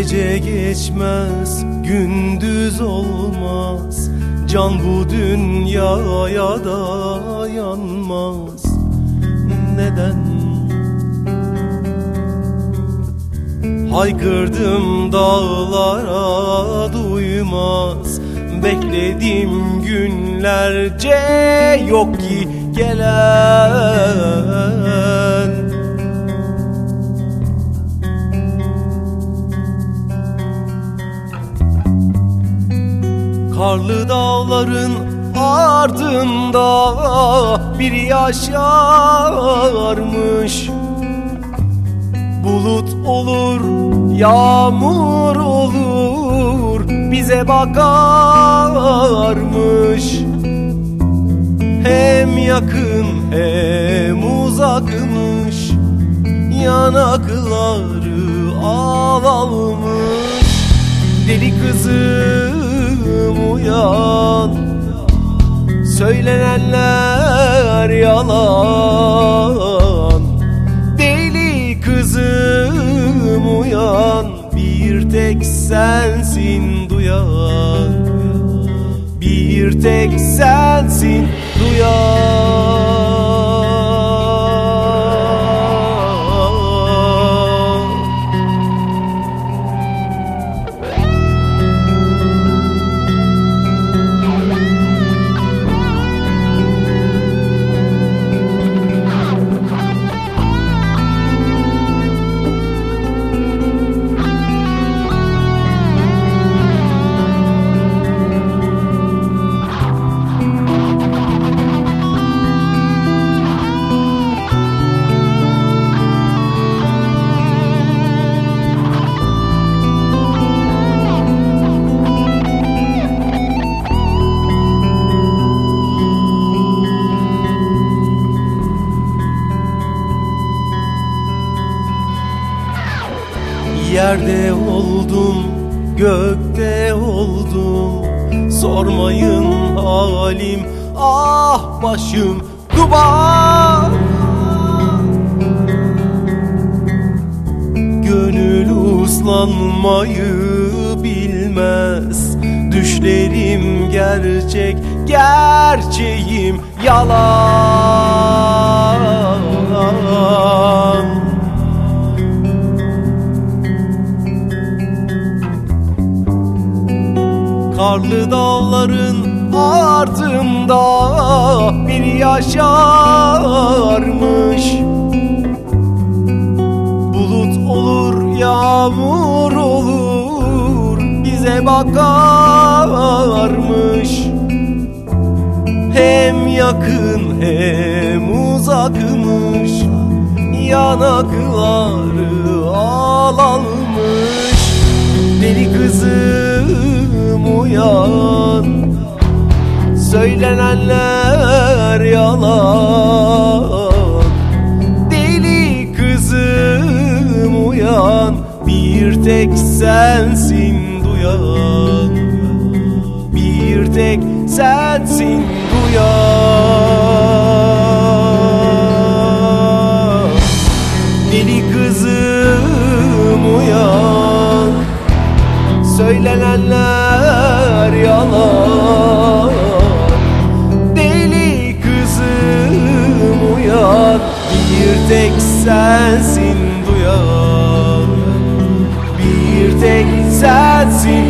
Gece geçmez, gündüz olmaz. Can bu dünyaya dayanmaz Neden? Haykırdım dağlara duymaz. Bekledim günlerce yok ki gelen Karlı dağların ardında bir yaşarmış Bulut olur, yağmur olur Bize bakarmış. Hem yakın hem uzakmış Yanakları ağlalmış Deli kızım uyan. Söylenenler yalan. Deli kızım uyan. Bir tek sensin duyan. Bir tek sensin duyan Yerde oldum, gökte oldum. Sormayın halim, ah başım duman Gönül uslanmayı bilmez Düşlerim gerçek, gerçeğim yalan Karlı dağların ardında bir yaşarmış. Bulut olur, yağmur olur Bize bakarmış. Hem yakın hem uzakmış Yanakları ağlanmış Deli kızım uyan. Söylenenler yalan. Deli kızım uyan. Bir tek sensin duyan. Bir tek sensin duyan Söylenenler yalan. Deli kızım uyan Bir tek sensin duyan Bir tek sensin